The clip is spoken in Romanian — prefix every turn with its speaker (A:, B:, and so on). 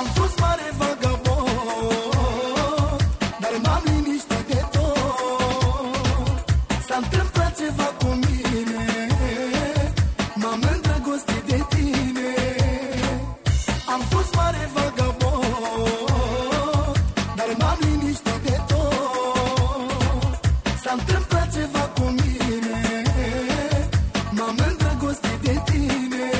A: Am fost mare vagabond Dar m-am liniștit de tot. S-a întâmplat ceva cu mine M-am îndrăgostit de tine. Am fost mare vagabond Dar m-am liniștit de tot. S-a întâmplat ceva cu mine M-am îndrăgostit de tine.